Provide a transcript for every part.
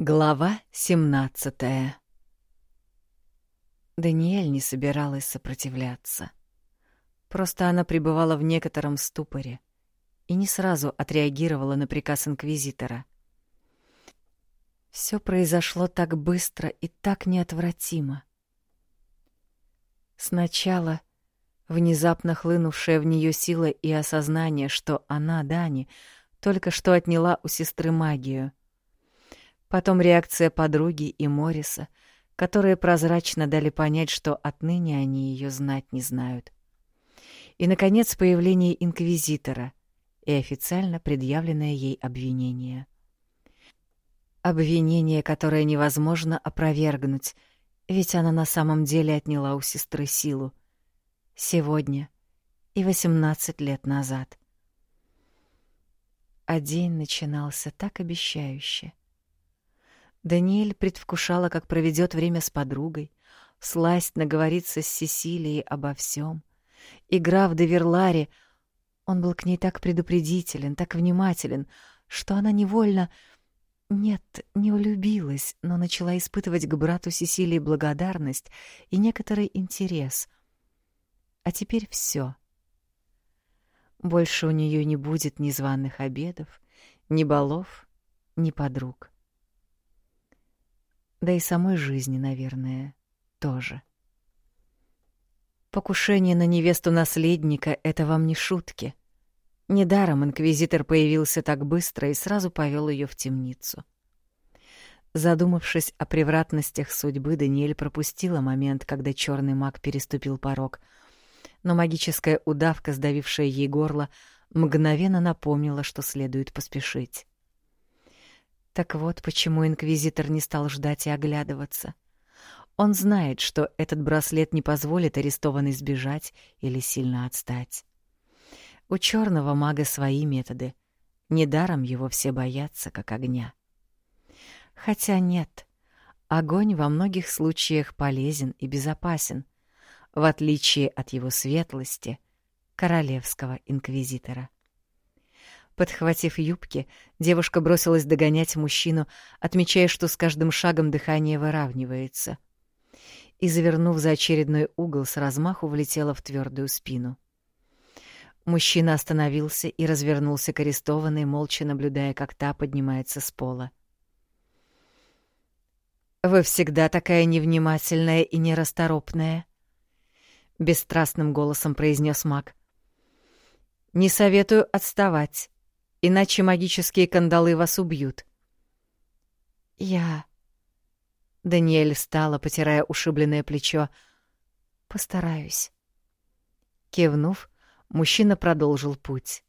Глава 17 Даниэль не собиралась сопротивляться. Просто она пребывала в некотором ступоре и не сразу отреагировала на приказ инквизитора. Все произошло так быстро и так неотвратимо. Сначала внезапно хлынувшая в нее сила и осознание, что она, Дани, только что отняла у сестры магию — Потом реакция подруги и Мориса, которые прозрачно дали понять, что отныне они ее знать не знают. И, наконец, появление инквизитора и официально предъявленное ей обвинение. Обвинение, которое невозможно опровергнуть, ведь она на самом деле отняла у сестры силу. Сегодня и восемнадцать лет назад. А день начинался так обещающе — Даниэль предвкушала, как проведет время с подругой, сласть наговориться с Сесилией обо всем. Игра в Деверларе, он был к ней так предупредителен, так внимателен, что она невольно... Нет, не улюбилась, но начала испытывать к брату Сесилии благодарность и некоторый интерес. А теперь все. Больше у нее не будет ни званых обедов, ни балов, ни подруг да и самой жизни, наверное, тоже. Покушение на невесту наследника — это вам не шутки. Недаром инквизитор появился так быстро и сразу повел ее в темницу. Задумавшись о превратностях судьбы, Даниэль пропустила момент, когда черный маг переступил порог, но магическая удавка, сдавившая ей горло, мгновенно напомнила, что следует поспешить. Так вот, почему инквизитор не стал ждать и оглядываться. Он знает, что этот браслет не позволит арестованной сбежать или сильно отстать. У черного мага свои методы. Недаром его все боятся, как огня. Хотя нет, огонь во многих случаях полезен и безопасен, в отличие от его светлости, королевского инквизитора. Подхватив юбки, девушка бросилась догонять мужчину, отмечая, что с каждым шагом дыхание выравнивается. И, завернув за очередной угол, с размаху влетела в твердую спину. Мужчина остановился и развернулся к арестованной, молча наблюдая, как та поднимается с пола. «Вы всегда такая невнимательная и нерасторопная», — бесстрастным голосом произнес маг. «Не советую отставать иначе магические кандалы вас убьют. Я... Даниэль встала, потирая ушибленное плечо. Постараюсь. Кивнув, мужчина продолжил путь.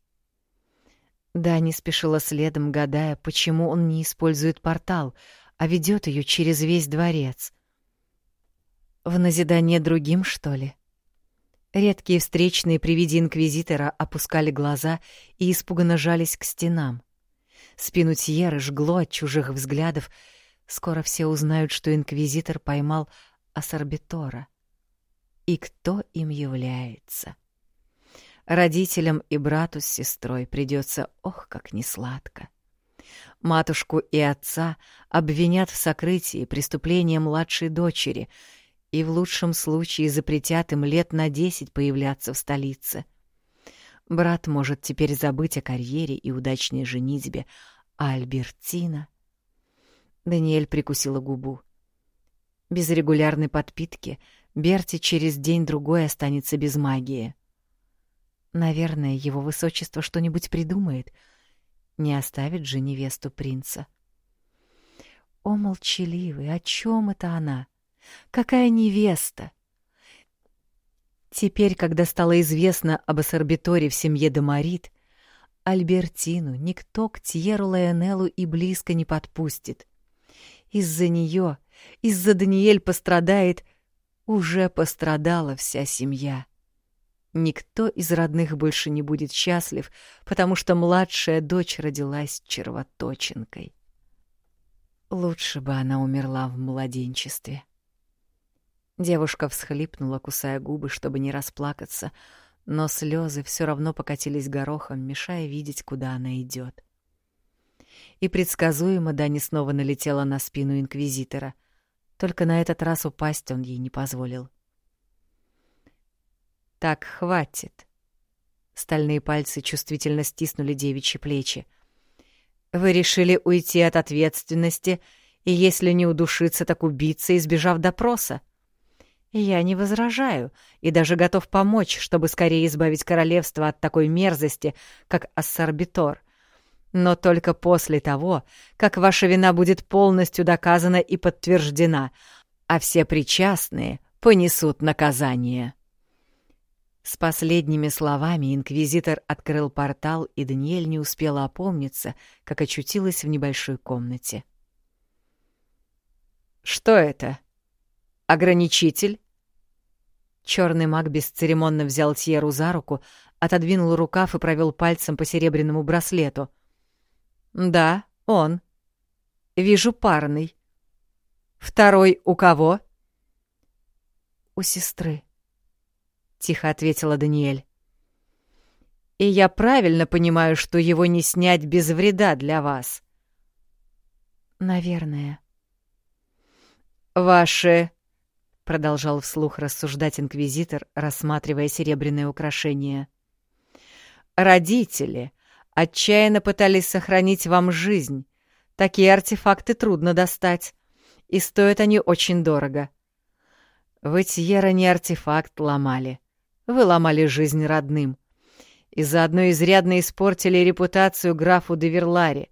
Дани спешила следом, гадая, почему он не использует портал, а ведет ее через весь дворец. В назидание другим, что ли? — Редкие встречные при виде инквизитора опускали глаза и испуганно жались к стенам. Спину Тьеры жгло от чужих взглядов. Скоро все узнают, что инквизитор поймал Ассорбитора. И кто им является? Родителям и брату с сестрой придется, ох, как несладко. Матушку и отца обвинят в сокрытии преступления младшей дочери — и в лучшем случае запретят им лет на десять появляться в столице. Брат может теперь забыть о карьере и удачной женитьбе, а Альбертина... Даниэль прикусила губу. Без регулярной подпитки Берти через день-другой останется без магии. Наверное, его высочество что-нибудь придумает. Не оставит же невесту принца. О, молчаливый, о чем это она? Какая невеста! Теперь, когда стало известно об ассорбиторе в семье Домарит, Альбертину никто к Тьеру Лайонеллу и близко не подпустит. Из-за нее, из-за Даниэль пострадает, уже пострадала вся семья. Никто из родных больше не будет счастлив, потому что младшая дочь родилась червоточинкой. Лучше бы она умерла в младенчестве. Девушка всхлипнула, кусая губы, чтобы не расплакаться, но слезы все равно покатились горохом, мешая видеть, куда она идет. И предсказуемо Дани снова налетела на спину инквизитора. Только на этот раз упасть он ей не позволил. «Так, хватит». Стальные пальцы чувствительно стиснули девичьи плечи. «Вы решили уйти от ответственности, и если не удушиться, так убиться, избежав допроса?» Я не возражаю и даже готов помочь, чтобы скорее избавить королевство от такой мерзости, как ассорбитор. Но только после того, как ваша вина будет полностью доказана и подтверждена, а все причастные понесут наказание. С последними словами инквизитор открыл портал, и Даниэль не успела опомниться, как очутилась в небольшой комнате. «Что это? Ограничитель?» Черный маг бесцеремонно взял Тьеру за руку, отодвинул рукав и провел пальцем по серебряному браслету. «Да, он. Вижу парный. Второй у кого?» «У сестры», — тихо ответила Даниэль. «И я правильно понимаю, что его не снять без вреда для вас?» «Наверное». «Ваши продолжал вслух рассуждать инквизитор, рассматривая серебряное украшение. Родители отчаянно пытались сохранить вам жизнь. Такие артефакты трудно достать, и стоят они очень дорого. Вы, Тьера, не артефакт ломали. Вы ломали жизнь родным. И заодно изрядно испортили репутацию графу де Верларе.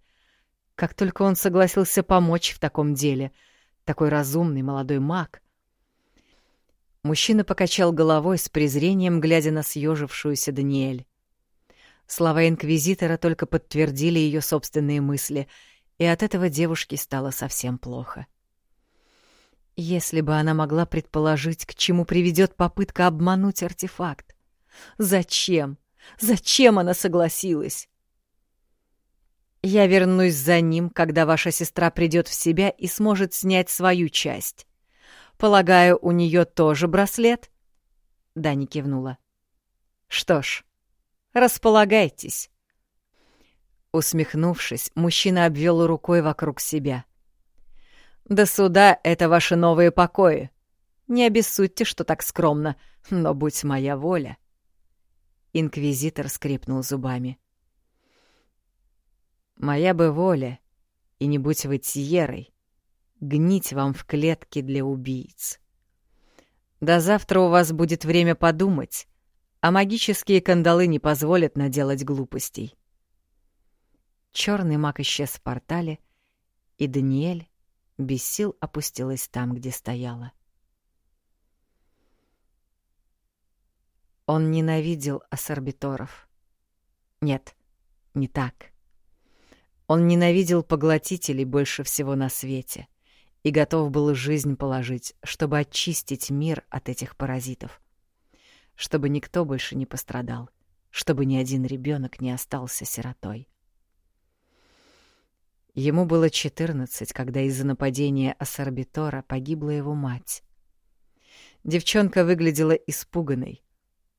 Как только он согласился помочь в таком деле, такой разумный молодой маг, Мужчина покачал головой с презрением, глядя на съежившуюся Даниэль. Слова инквизитора только подтвердили ее собственные мысли, и от этого девушке стало совсем плохо. Если бы она могла предположить, к чему приведет попытка обмануть артефакт. Зачем? Зачем она согласилась? Я вернусь за ним, когда ваша сестра придет в себя и сможет снять свою часть. Полагаю, у нее тоже браслет?» Дани кивнула. «Что ж, располагайтесь». Усмехнувшись, мужчина обвел рукой вокруг себя. «До суда это ваши новые покои. Не обессудьте, что так скромно, но будь моя воля». Инквизитор скрипнул зубами. «Моя бы воля, и не будь вы Тьерой, гнить вам в клетке для убийц. До завтра у вас будет время подумать, а магические кандалы не позволят наделать глупостей. Черный маг исчез в портале, и Даниэль без сил опустилась там, где стояла. Он ненавидел ассорбиторов. Нет, не так. Он ненавидел поглотителей больше всего на свете и готов был жизнь положить, чтобы очистить мир от этих паразитов. Чтобы никто больше не пострадал, чтобы ни один ребенок не остался сиротой. Ему было 14, когда из-за нападения Ассорбитора погибла его мать. Девчонка выглядела испуганной,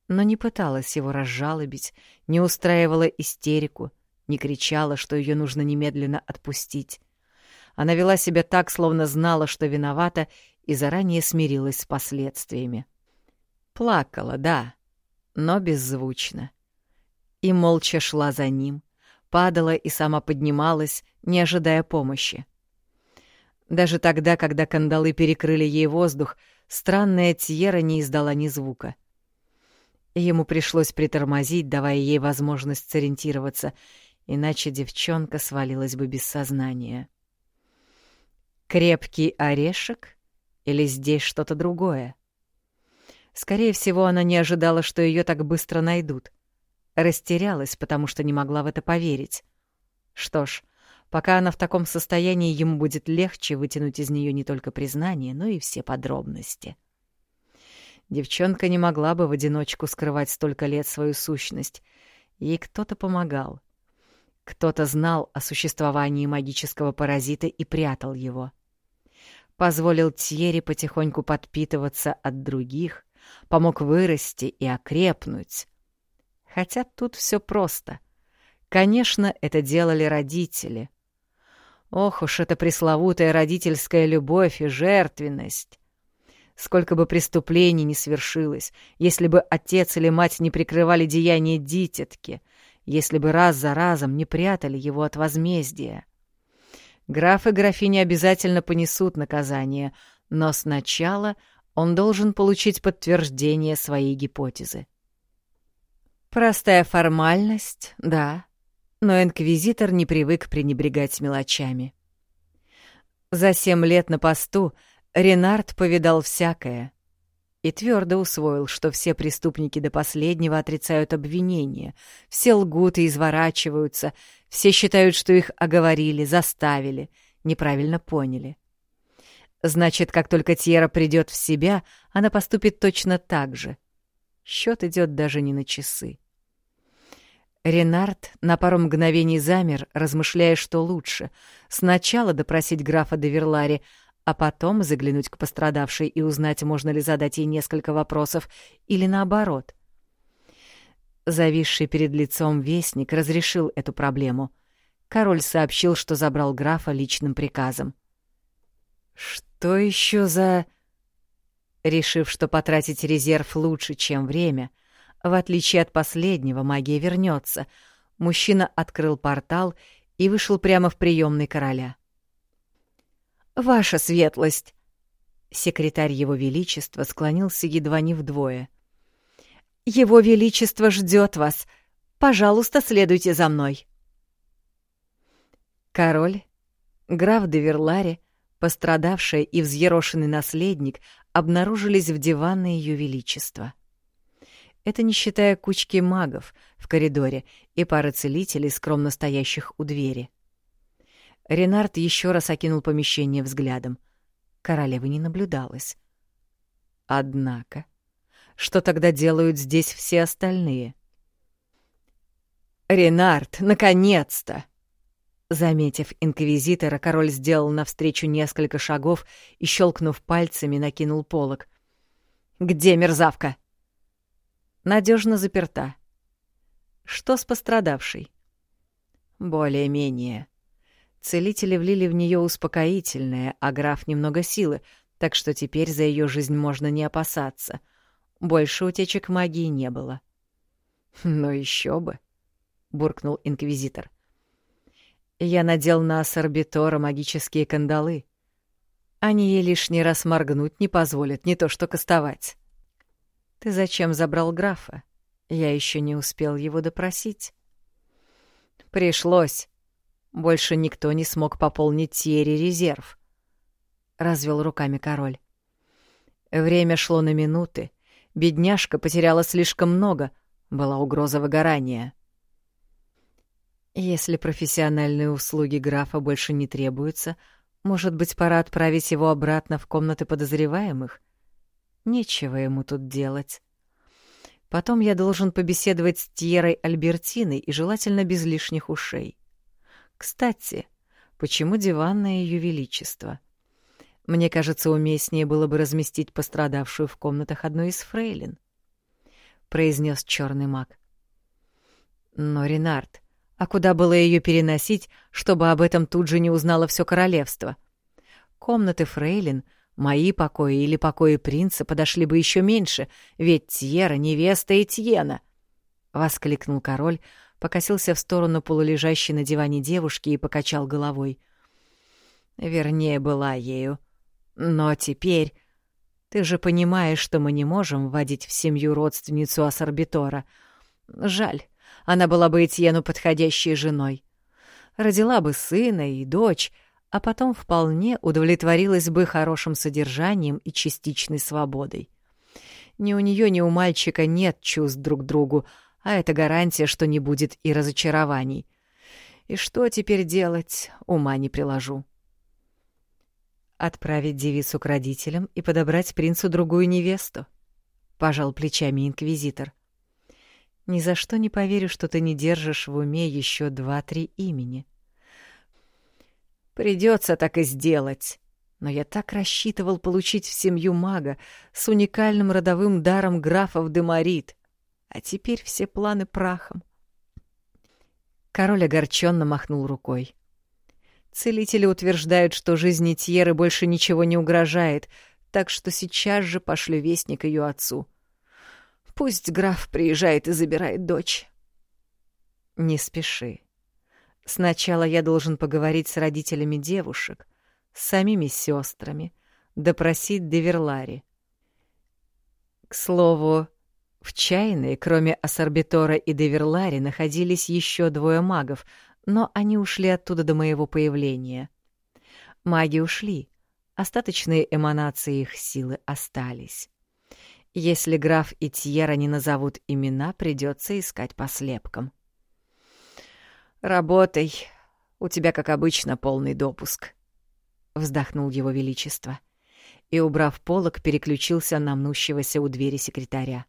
но не пыталась его разжалобить, не устраивала истерику, не кричала, что ее нужно немедленно отпустить. Она вела себя так, словно знала, что виновата, и заранее смирилась с последствиями. Плакала, да, но беззвучно. И молча шла за ним, падала и сама поднималась, не ожидая помощи. Даже тогда, когда кандалы перекрыли ей воздух, странная Тьера не издала ни звука. Ему пришлось притормозить, давая ей возможность сориентироваться, иначе девчонка свалилась бы без сознания. Крепкий орешек? Или здесь что-то другое? Скорее всего, она не ожидала, что ее так быстро найдут. Растерялась, потому что не могла в это поверить. Что ж, пока она в таком состоянии, ему будет легче вытянуть из нее не только признание, но и все подробности. Девчонка не могла бы в одиночку скрывать столько лет свою сущность. Ей кто-то помогал. Кто-то знал о существовании магического паразита и прятал его. Позволил Тьере потихоньку подпитываться от других, помог вырасти и окрепнуть. Хотя тут все просто. Конечно, это делали родители. Ох уж эта пресловутая родительская любовь и жертвенность! Сколько бы преступлений не свершилось, если бы отец или мать не прикрывали деяния дитятки, если бы раз за разом не прятали его от возмездия. Граф и графиня обязательно понесут наказание, но сначала он должен получить подтверждение своей гипотезы. Простая формальность, да, но инквизитор не привык пренебрегать мелочами. За семь лет на посту Ренард повидал всякое и твердо усвоил, что все преступники до последнего отрицают обвинения, все лгут и изворачиваются, все считают, что их оговорили, заставили, неправильно поняли. Значит, как только Тьера придет в себя, она поступит точно так же. Счет идет даже не на часы. Ренард на пару мгновений замер, размышляя, что лучше — сначала допросить графа де Верлари, а потом заглянуть к пострадавшей и узнать, можно ли задать ей несколько вопросов, или наоборот. Зависший перед лицом вестник разрешил эту проблему. Король сообщил, что забрал графа личным приказом. «Что еще за...» Решив, что потратить резерв лучше, чем время — в отличие от последнего, магия вернется. Мужчина открыл портал и вышел прямо в приемный короля. «Ваша светлость!» Секретарь Его Величества склонился едва не вдвое. «Его Величество ждет вас. Пожалуйста, следуйте за мной». Король, граф де Верлари, пострадавшая и взъерошенный наследник обнаружились в диванной Ее Величества. Это не считая кучки магов в коридоре и пары целителей, скромно стоящих у двери. Ренард еще раз окинул помещение взглядом. Королевы не наблюдалось. Однако, что тогда делают здесь все остальные? «Ренард, наконец-то!» Заметив инквизитора, король сделал навстречу несколько шагов и, щелкнув пальцами, накинул полог. «Где мерзавка?» надежно заперта. Что с пострадавшей? Более-менее. Целители влили в нее успокоительное, а граф немного силы, так что теперь за ее жизнь можно не опасаться. Больше утечек магии не было. «Ну еще бы!» — буркнул инквизитор. «Я надел на Сорбитора магические кандалы. Они ей лишний раз моргнуть не позволят, не то что кастовать». Ты зачем забрал графа? Я еще не успел его допросить. Пришлось. Больше никто не смог пополнить Тьерри резерв. Развел руками король. Время шло на минуты. Бедняжка потеряла слишком много. Была угроза выгорания. Если профессиональные услуги графа больше не требуются, может быть, пора отправить его обратно в комнаты подозреваемых? Нечего ему тут делать. Потом я должен побеседовать с Тьерой Альбертиной и желательно без лишних ушей. Кстати, почему диванное Ее Величество? Мне кажется, уместнее было бы разместить пострадавшую в комнатах одной из фрейлин, — произнес черный маг. Но, Ренард, а куда было ее переносить, чтобы об этом тут же не узнало все королевство? Комнаты фрейлин Мои покои или покои принца подошли бы еще меньше, ведь Тьера — невеста Этьена. Воскликнул король, покосился в сторону полулежащей на диване девушки и покачал головой. Вернее, была ею. Но теперь... Ты же понимаешь, что мы не можем вводить в семью родственницу Ассорбитора. Жаль, она была бы Этьену подходящей женой. Родила бы сына и дочь, а потом вполне удовлетворилась бы хорошим содержанием и частичной свободой. Ни у нее, ни у мальчика нет чувств друг к другу, а это гарантия, что не будет и разочарований. И что теперь делать, ума не приложу. Отправить девицу к родителям и подобрать принцу другую невесту? Пожал плечами инквизитор. Ни за что не поверю, что ты не держишь в уме еще два-три имени. — Придется так и сделать. Но я так рассчитывал получить в семью мага с уникальным родовым даром графов Демарит. А теперь все планы прахом. Король огорченно махнул рукой. Целители утверждают, что жизни Тьеры больше ничего не угрожает, так что сейчас же пошлю вестник ее отцу. Пусть граф приезжает и забирает дочь. Не спеши. Сначала я должен поговорить с родителями девушек, с самими сестрами, допросить Деверлари. К слову, в чайной, кроме Ассорбитора и Деверлари, находились еще двое магов, но они ушли оттуда до моего появления. Маги ушли, остаточные эманации их силы остались. Если граф и Тьера не назовут имена, придется искать по слепкам. «Работай. У тебя, как обычно, полный допуск», — вздохнул его величество. И, убрав полок, переключился на мнущегося у двери секретаря.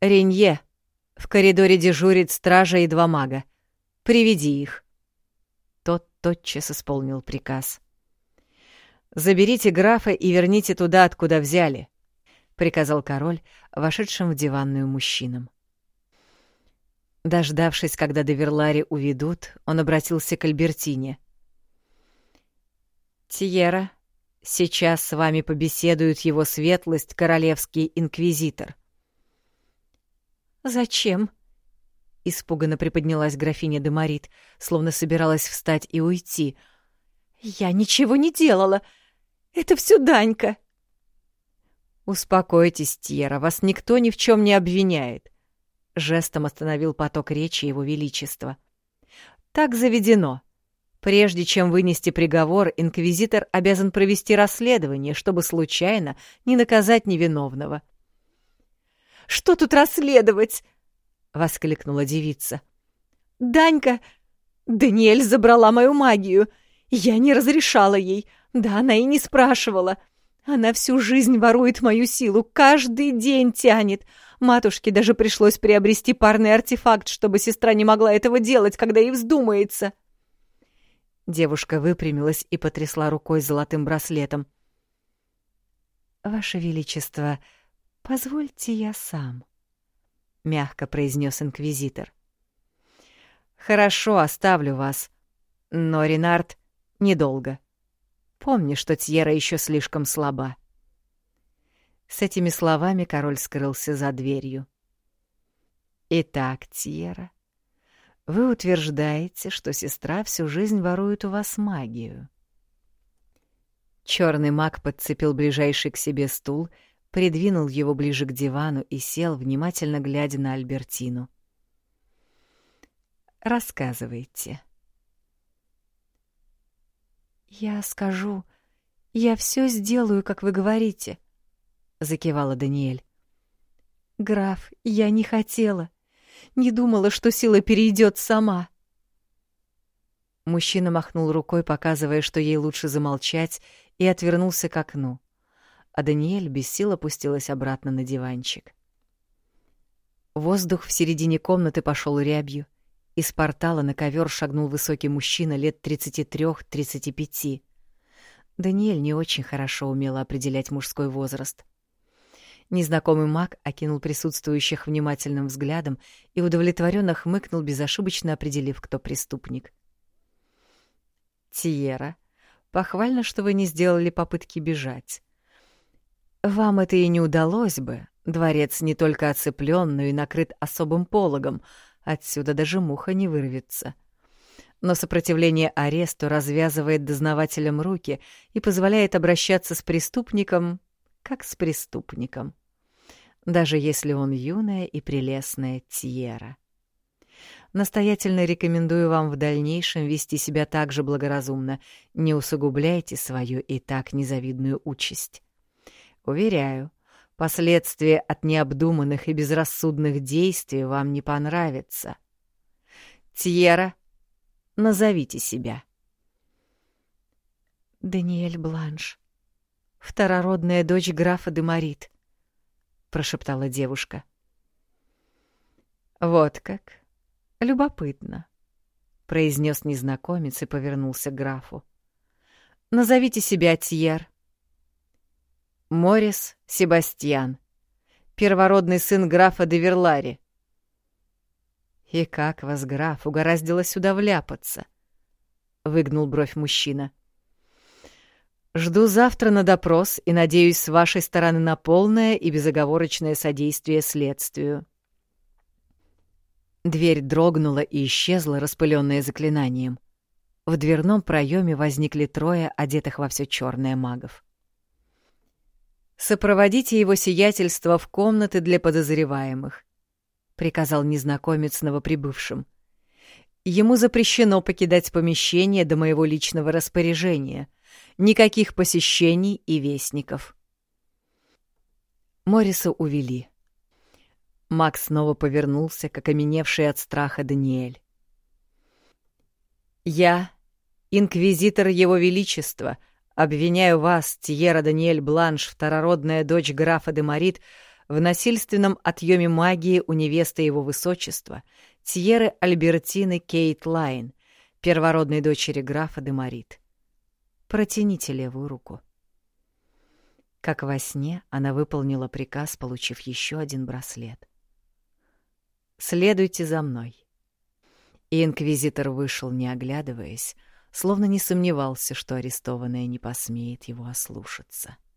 «Ренье, в коридоре дежурит стража и два мага. Приведи их». Тот тотчас исполнил приказ. «Заберите графа и верните туда, откуда взяли», — приказал король, вошедшим в диванную мужчинам. Дождавшись, когда Деверлари уведут, он обратился к Альбертине. «Тиера, сейчас с вами побеседует его светлость, королевский инквизитор». «Зачем?» — испуганно приподнялась графиня де Марит, словно собиралась встать и уйти. «Я ничего не делала. Это все Данька». «Успокойтесь, Тьера, вас никто ни в чем не обвиняет», — жестом остановил поток речи его величества. «Так заведено. Прежде чем вынести приговор, инквизитор обязан провести расследование, чтобы случайно не наказать невиновного». «Что тут расследовать?» — воскликнула девица. «Данька! Даниэль забрала мою магию. Я не разрешала ей. Да, она и не спрашивала. Она всю жизнь ворует мою силу, каждый день тянет. Матушке даже пришлось приобрести парный артефакт, чтобы сестра не могла этого делать, когда ей вздумается. Девушка выпрямилась и потрясла рукой золотым браслетом. «Ваше Величество, позвольте я сам», — мягко произнес инквизитор. «Хорошо, оставлю вас. Но, Ренард, недолго. Помни, что Тьера еще слишком слаба». С этими словами король скрылся за дверью. «Итак, Тьера, вы утверждаете, что сестра всю жизнь ворует у вас магию». Черный маг подцепил ближайший к себе стул, придвинул его ближе к дивану и сел, внимательно глядя на Альбертину. «Рассказывайте». «Я скажу, я все сделаю, как вы говорите», —— закивала Даниэль. «Граф, я не хотела. Не думала, что сила перейдет сама». Мужчина махнул рукой, показывая, что ей лучше замолчать, и отвернулся к окну. А Даниэль без сил опустилась обратно на диванчик. Воздух в середине комнаты пошел рябью. Из портала на ковер шагнул высокий мужчина лет 33-35. Даниэль не очень хорошо умела определять мужской возраст. Незнакомый маг окинул присутствующих внимательным взглядом и удовлетворенно хмыкнул, безошибочно определив, кто преступник. «Тиера, похвально, что вы не сделали попытки бежать. Вам это и не удалось бы. Дворец не только оцеплен, но и накрыт особым пологом. Отсюда даже муха не вырвется. Но сопротивление аресту развязывает дознавателям руки и позволяет обращаться с преступником как с преступником даже если он юная и прелестная Тьера. Настоятельно рекомендую вам в дальнейшем вести себя так же благоразумно, не усугубляйте свою и так незавидную участь. Уверяю, последствия от необдуманных и безрассудных действий вам не понравятся. Тьера, назовите себя. Даниэль Бланш, второродная дочь графа де Марит, — прошептала девушка. «Вот как? Любопытно», — произнес незнакомец и повернулся к графу. «Назовите себя Тьер». «Морис Себастьян, первородный сын графа де Верлари». «И как вас, граф, угораздило сюда вляпаться?» — выгнул бровь мужчина. «Жду завтра на допрос и надеюсь с вашей стороны на полное и безоговорочное содействие следствию». Дверь дрогнула и исчезла, распыленная заклинанием. В дверном проеме возникли трое одетых во все черное магов. «Сопроводите его сиятельство в комнаты для подозреваемых», — приказал незнакомец новоприбывшим. «Ему запрещено покидать помещение до моего личного распоряжения. Никаких посещений и вестников». Мориса увели. Макс снова повернулся, к окаменевшей от страха Даниэль. «Я, инквизитор Его Величества», — Обвиняю вас, Тьера Даниэль Бланш, второродная дочь графа де Марит, в насильственном отъеме магии у невесты его высочества, Тьеры Альбертины Кейт Лайн, первородной дочери графа де Марит. Протяните левую руку. Как во сне она выполнила приказ, получив еще один браслет. «Следуйте за мной». И инквизитор вышел, не оглядываясь, словно не сомневался, что арестованная не посмеет его ослушаться. —